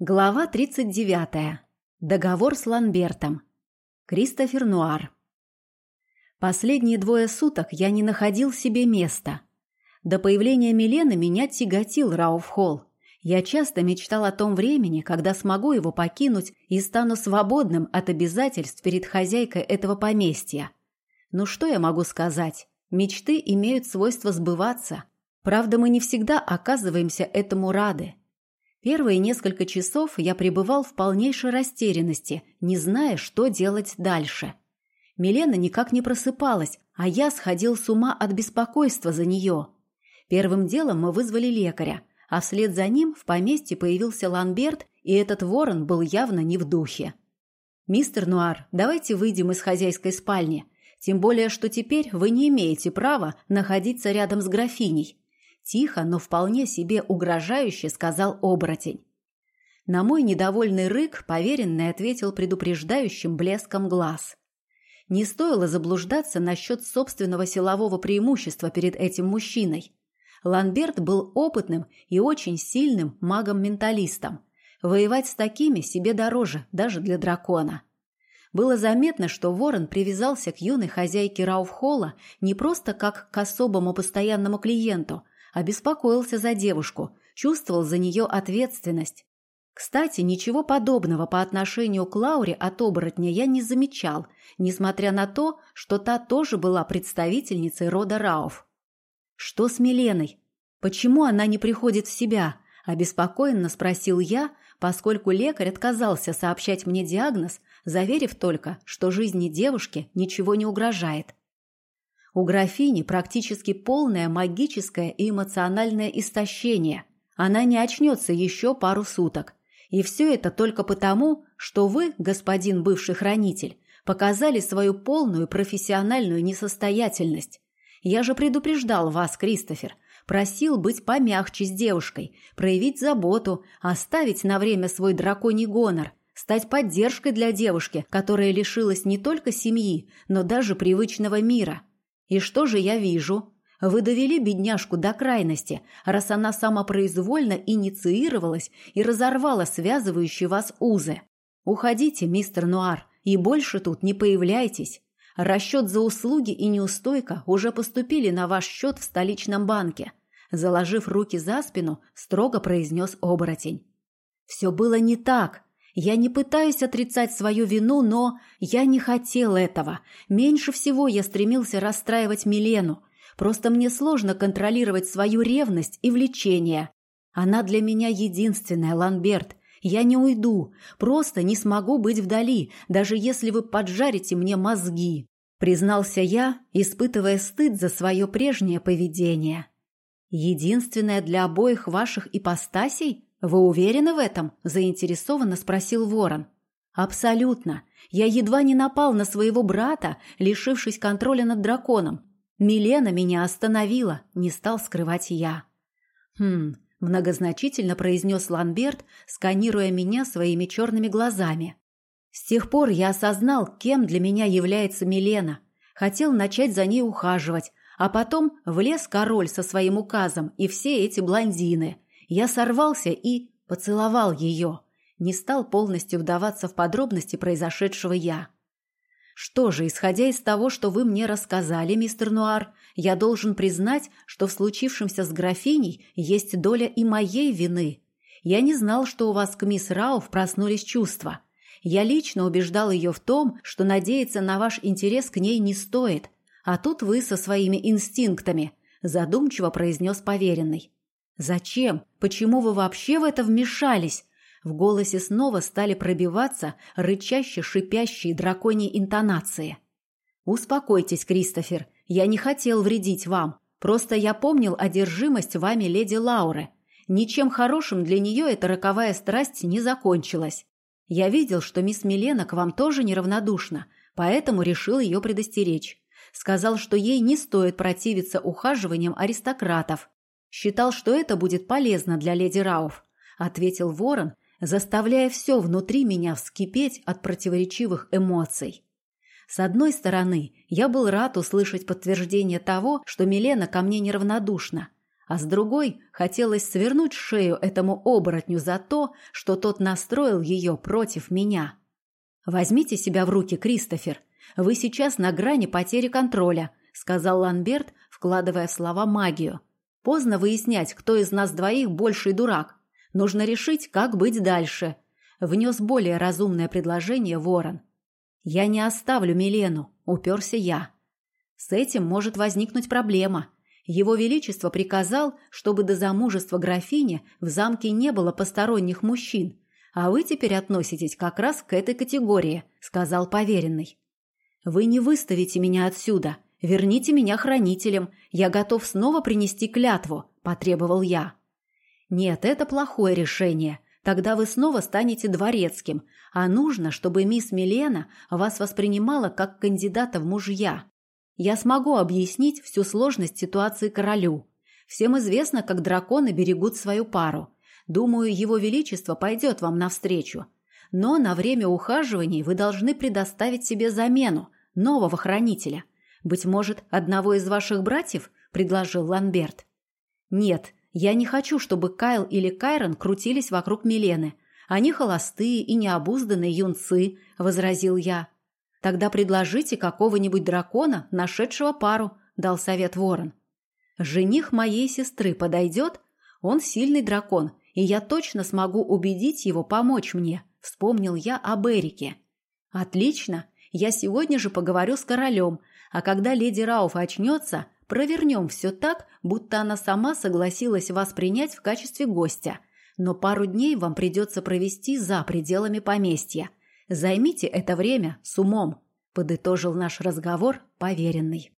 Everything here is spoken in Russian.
Глава 39. Договор с Ланбертом. Кристофер Нуар. Последние двое суток я не находил себе места. До появления Милены меня тяготил Рауф-Холл. Я часто мечтал о том времени, когда смогу его покинуть и стану свободным от обязательств перед хозяйкой этого поместья. Ну что я могу сказать? Мечты имеют свойство сбываться. Правда, мы не всегда оказываемся этому рады. Первые несколько часов я пребывал в полнейшей растерянности, не зная, что делать дальше. Милена никак не просыпалась, а я сходил с ума от беспокойства за нее. Первым делом мы вызвали лекаря, а вслед за ним в поместье появился Ланберт, и этот ворон был явно не в духе. «Мистер Нуар, давайте выйдем из хозяйской спальни, тем более, что теперь вы не имеете права находиться рядом с графиней. Тихо, но вполне себе угрожающе сказал оборотень. На мой недовольный рык поверенный ответил предупреждающим блеском глаз. Не стоило заблуждаться насчет собственного силового преимущества перед этим мужчиной. Ланберт был опытным и очень сильным магом-менталистом. Воевать с такими себе дороже, даже для дракона. Было заметно, что Ворон привязался к юной хозяйке Рауфхолла не просто как к особому постоянному клиенту, обеспокоился за девушку, чувствовал за нее ответственность. Кстати, ничего подобного по отношению к Лауре от оборотня я не замечал, несмотря на то, что та тоже была представительницей рода Рауф. «Что с Миленой? Почему она не приходит в себя?» – обеспокоенно спросил я, поскольку лекарь отказался сообщать мне диагноз, заверив только, что жизни девушки ничего не угрожает. У графини практически полное магическое и эмоциональное истощение. Она не очнется еще пару суток. И все это только потому, что вы, господин бывший хранитель, показали свою полную профессиональную несостоятельность. Я же предупреждал вас, Кристофер, просил быть помягче с девушкой, проявить заботу, оставить на время свой драконий гонор, стать поддержкой для девушки, которая лишилась не только семьи, но даже привычного мира – и что же я вижу? Вы довели бедняжку до крайности, раз она самопроизвольно инициировалась и разорвала связывающие вас узы. Уходите, мистер Нуар, и больше тут не появляйтесь. Расчет за услуги и неустойка уже поступили на ваш счет в столичном банке. Заложив руки за спину, строго произнес оборотень. Все было не так. Я не пытаюсь отрицать свою вину, но я не хотел этого. Меньше всего я стремился расстраивать Милену. Просто мне сложно контролировать свою ревность и влечение. Она для меня единственная, Ланберт. Я не уйду, просто не смогу быть вдали, даже если вы поджарите мне мозги, признался я, испытывая стыд за свое прежнее поведение. Единственное для обоих ваших ипостасей? «Вы уверены в этом?» – заинтересованно спросил Ворон. «Абсолютно. Я едва не напал на своего брата, лишившись контроля над драконом. Милена меня остановила, не стал скрывать я». «Хм», – многозначительно произнес Ланберт, сканируя меня своими черными глазами. «С тех пор я осознал, кем для меня является Милена. Хотел начать за ней ухаживать, а потом влез король со своим указом и все эти блондины – я сорвался и поцеловал ее. Не стал полностью вдаваться в подробности произошедшего я. Что же, исходя из того, что вы мне рассказали, мистер Нуар, я должен признать, что в случившемся с графиней есть доля и моей вины. Я не знал, что у вас к мисс Рауф проснулись чувства. Я лично убеждал ее в том, что надеяться на ваш интерес к ней не стоит. А тут вы со своими инстинктами, задумчиво произнес поверенный. «Зачем? Почему вы вообще в это вмешались?» В голосе снова стали пробиваться рычаще шипящие драконьи интонации. «Успокойтесь, Кристофер, я не хотел вредить вам. Просто я помнил одержимость вами леди Лауры. Ничем хорошим для нее эта роковая страсть не закончилась. Я видел, что мисс Милена к вам тоже неравнодушна, поэтому решил ее предостеречь. Сказал, что ей не стоит противиться ухаживаниям аристократов, Считал, что это будет полезно для леди Рауф, ответил Ворон, заставляя все внутри меня вскипеть от противоречивых эмоций. С одной стороны, я был рад услышать подтверждение того, что Милена ко мне неравнодушна, а с другой хотелось свернуть шею этому оборотню за то, что тот настроил ее против меня. «Возьмите себя в руки, Кристофер. Вы сейчас на грани потери контроля», — сказал Ланберт, вкладывая в слова магию. «Поздно выяснять, кто из нас двоих больший дурак. Нужно решить, как быть дальше», — внес более разумное предложение Ворон. «Я не оставлю Милену», — уперся я. «С этим может возникнуть проблема», его Величество приказал, чтобы до замужества графини в замке не было посторонних мужчин, а вы теперь относитесь как раз к этой категории», — сказал поверенный. «Вы не выставите меня отсюда. Верните меня хранителем. Я готов снова принести клятву», — потребовал я. «Нет, это плохое решение. Тогда вы снова станете дворецким, а нужно, чтобы мисс Милена вас воспринимала как кандидата в мужья. Я смогу объяснить всю сложность ситуации королю. Всем известно, как драконы берегут свою пару. Думаю, его величество пойдет вам навстречу. Но на время ухаживаний вы должны предоставить себе замену, нового хранителя. Быть может, одного из ваших братьев, предложил Ланберт. Нет, я не хочу, чтобы Кайл или Кайрон крутились вокруг Милены. Они холостые и необузданные юнцы, возразил я. Тогда предложите какого-нибудь дракона, нашедшего пару, дал совет Ворон. Жених моей сестры подойдет? Он сильный дракон, и я точно смогу убедить его помочь мне, вспомнил я об Эрике. Отлично, я сегодня же поговорю с королем, а когда леди Рауф очнется, провернем все так, будто она сама согласилась вас принять в качестве гостя. Но пару дней вам придется провести за пределами поместья. Займите это время с умом, подытожил наш разговор поверенный.